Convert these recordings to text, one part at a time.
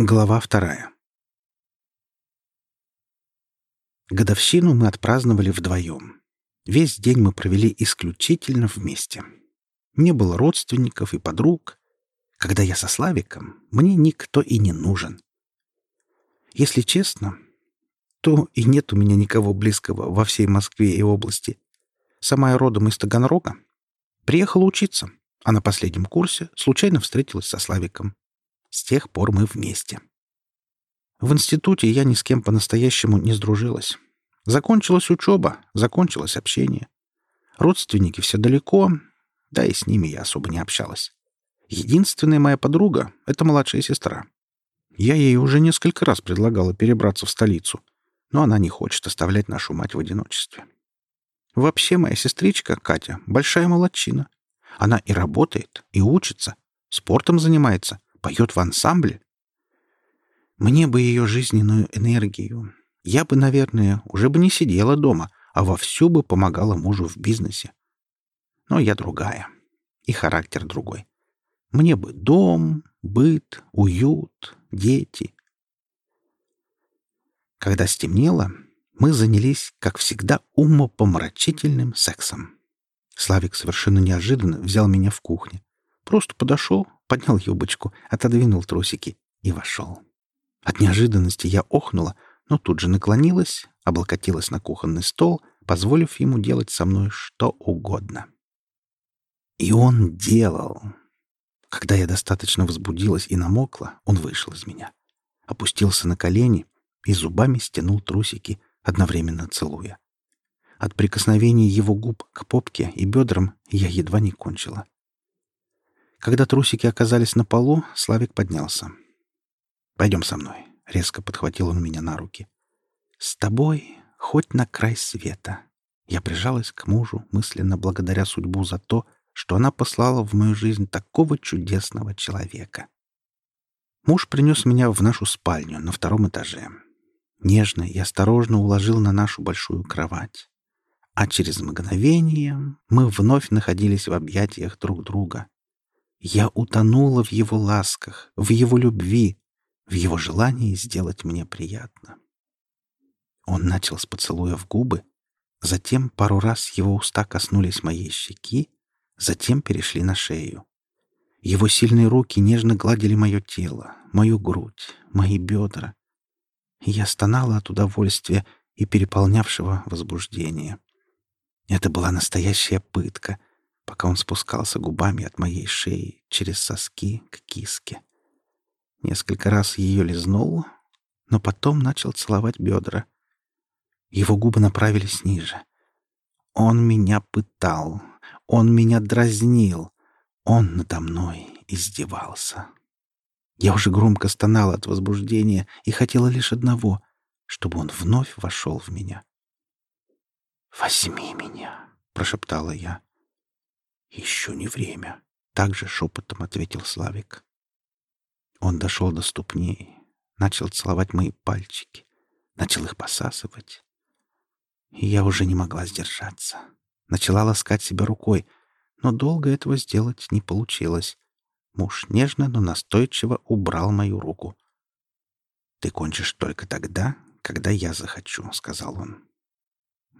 Глава вторая. Годовщину мы отпраздновали вдвоем. Весь день мы провели исключительно вместе. Не было родственников и подруг. Когда я со Славиком, мне никто и не нужен. Если честно, то и нет у меня никого близкого во всей Москве и области. Сама я родом из Таганрога. Приехала учиться, а на последнем курсе случайно встретилась со Славиком. С тех пор мы вместе. В институте я ни с кем по-настоящему не сдружилась. Закончилась учеба, закончилось общение. Родственники все далеко, да и с ними я особо не общалась. Единственная моя подруга — это младшая сестра. Я ей уже несколько раз предлагала перебраться в столицу, но она не хочет оставлять нашу мать в одиночестве. Вообще моя сестричка, Катя, большая молодчина. Она и работает, и учится, спортом занимается, поет в ансамбле. Мне бы ее жизненную энергию. Я бы, наверное, уже бы не сидела дома, а вовсю бы помогала мужу в бизнесе. Но я другая. И характер другой. Мне бы дом, быт, уют, дети. Когда стемнело, мы занялись, как всегда, умопомрачительным сексом. Славик совершенно неожиданно взял меня в кухне. Просто подошел, поднял юбочку, отодвинул трусики и вошел. От неожиданности я охнула, но тут же наклонилась, облокотилась на кухонный стол, позволив ему делать со мной что угодно. И он делал. Когда я достаточно возбудилась и намокла, он вышел из меня. Опустился на колени и зубами стянул трусики, одновременно целуя. От прикосновений его губ к попке и бедрам я едва не кончила. Когда трусики оказались на полу, Славик поднялся. «Пойдем со мной», — резко подхватил он меня на руки. «С тобой хоть на край света». Я прижалась к мужу, мысленно благодаря судьбу за то, что она послала в мою жизнь такого чудесного человека. Муж принес меня в нашу спальню на втором этаже. Нежно и осторожно уложил на нашу большую кровать. А через мгновение мы вновь находились в объятиях друг друга. Я утонула в его ласках, в его любви, в его желании сделать мне приятно. Он начал с поцелуя в губы, затем пару раз его уста коснулись моей щеки, затем перешли на шею. Его сильные руки нежно гладили мое тело, мою грудь, мои бедра. Я стонала от удовольствия и переполнявшего возбуждения. Это была настоящая пытка — пока он спускался губами от моей шеи через соски к киске. Несколько раз ее лизнул, но потом начал целовать бедра. Его губы направились ниже. Он меня пытал, он меня дразнил, он надо мной издевался. Я уже громко стонала от возбуждения и хотела лишь одного — чтобы он вновь вошел в меня. «Возьми меня!» — прошептала я. «Еще не время», — также шепотом ответил Славик. Он дошел до ступней, начал целовать мои пальчики, начал их посасывать. И я уже не могла сдержаться. Начала ласкать себя рукой, но долго этого сделать не получилось. Муж нежно, но настойчиво убрал мою руку. «Ты кончишь только тогда, когда я захочу», — сказал он.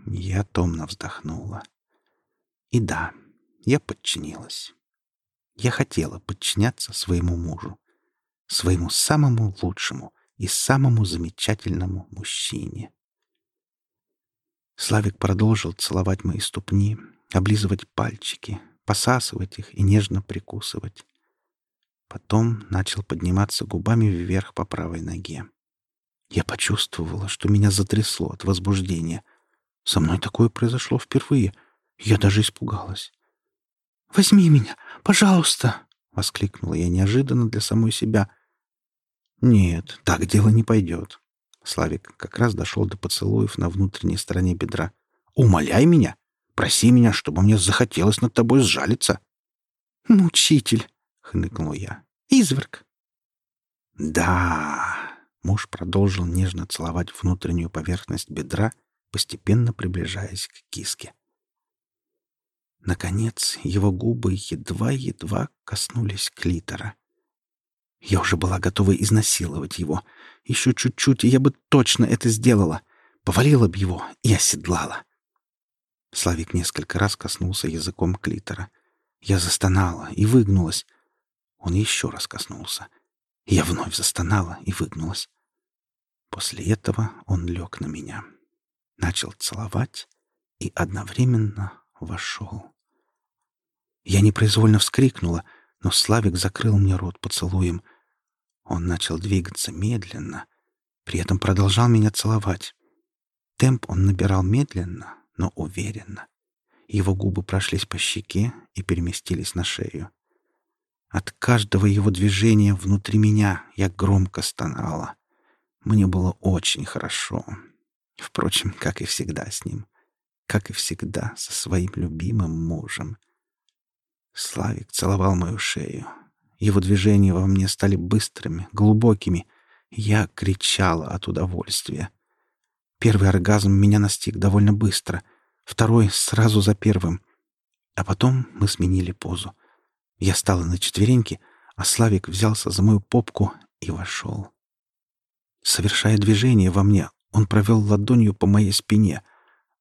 Я томно вздохнула. И да, я подчинилась. Я хотела подчиняться своему мужу, своему самому лучшему и самому замечательному мужчине. Славик продолжил целовать мои ступни, облизывать пальчики, посасывать их и нежно прикусывать. Потом начал подниматься губами вверх по правой ноге. Я почувствовала, что меня затрясло от возбуждения. Со мной такое произошло впервые. Я даже испугалась. «Возьми меня, пожалуйста!» — воскликнула я неожиданно для самой себя. «Нет, так дело не пойдет». Славик как раз дошел до поцелуев на внутренней стороне бедра. «Умоляй меня! Проси меня, чтобы мне захотелось над тобой сжалиться!» «Мучитель!» — хныкнул я. «Изверг!» «Да!» — муж продолжил нежно целовать внутреннюю поверхность бедра, постепенно приближаясь к киске. Наконец, его губы едва-едва коснулись клитора. Я уже была готова изнасиловать его. Еще чуть-чуть, и я бы точно это сделала. Повалила бы его и оседлала. Славик несколько раз коснулся языком клитора. Я застонала и выгнулась. Он еще раз коснулся. Я вновь застонала и выгнулась. После этого он лег на меня, начал целовать и одновременно вошел. Я непроизвольно вскрикнула, но Славик закрыл мне рот поцелуем. Он начал двигаться медленно, при этом продолжал меня целовать. Темп он набирал медленно, но уверенно. Его губы прошлись по щеке и переместились на шею. От каждого его движения внутри меня я громко стонала. Мне было очень хорошо. Впрочем, как и всегда с ним. Как и всегда со своим любимым мужем. Славик целовал мою шею. Его движения во мне стали быстрыми, глубокими. Я кричала от удовольствия. Первый оргазм меня настиг довольно быстро, второй — сразу за первым. А потом мы сменили позу. Я стала на четвереньки, а Славик взялся за мою попку и вошел. Совершая движение во мне, он провел ладонью по моей спине.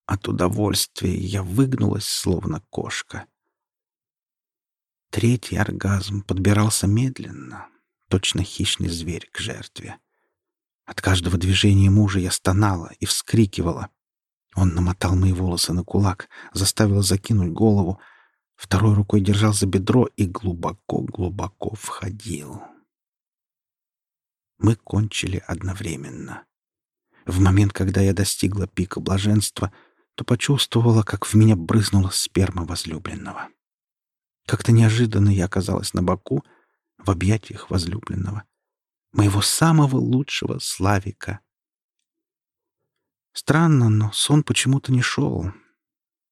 От удовольствия я выгнулась, словно кошка. Третий оргазм подбирался медленно, точно хищный зверь к жертве. От каждого движения мужа я стонала и вскрикивала. Он намотал мои волосы на кулак, заставил закинуть голову, второй рукой держал за бедро и глубоко-глубоко входил. Мы кончили одновременно. В момент, когда я достигла пика блаженства, то почувствовала, как в меня брызнула сперма возлюбленного. Как-то неожиданно я оказалась на боку, в объятиях возлюбленного — моего самого лучшего Славика. Странно, но сон почему-то не шел.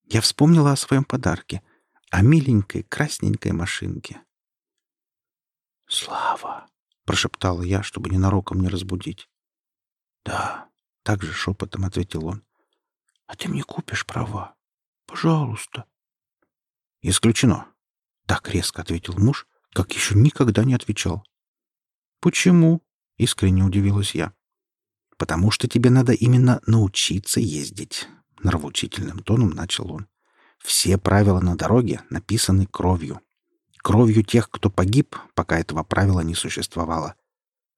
Я вспомнила о своем подарке, о миленькой красненькой машинке. «Слава!» — прошептала я, чтобы ненароком не разбудить. «Да», — так же шепотом ответил он. «А ты мне купишь права? Пожалуйста». «Исключено», — так резко ответил муж, как еще никогда не отвечал. «Почему?» — искренне удивилась я. «Потому что тебе надо именно научиться ездить», — нравоучительным тоном начал он. «Все правила на дороге написаны кровью. Кровью тех, кто погиб, пока этого правила не существовало.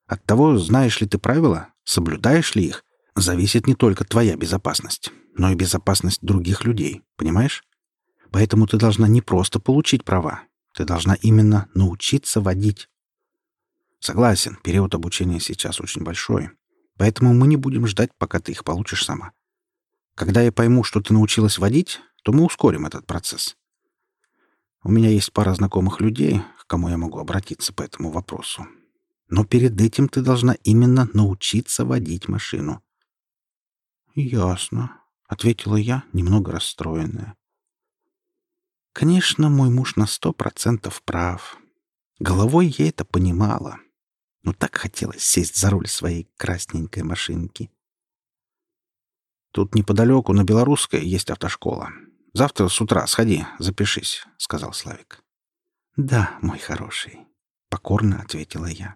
От того, знаешь ли ты правила, соблюдаешь ли их, зависит не только твоя безопасность, но и безопасность других людей, понимаешь? Поэтому ты должна не просто получить права, ты должна именно научиться водить. Согласен, период обучения сейчас очень большой, поэтому мы не будем ждать, пока ты их получишь сама. Когда я пойму, что ты научилась водить, то мы ускорим этот процесс. У меня есть пара знакомых людей, к кому я могу обратиться по этому вопросу. Но перед этим ты должна именно научиться водить машину. «Ясно», — ответила я, немного расстроенная. Конечно, мой муж на сто процентов прав. Головой я это понимала но так хотелось сесть за руль своей красненькой машинки. «Тут неподалеку на Белорусской есть автошкола. Завтра с утра сходи, запишись», — сказал Славик. «Да, мой хороший», — покорно ответила я.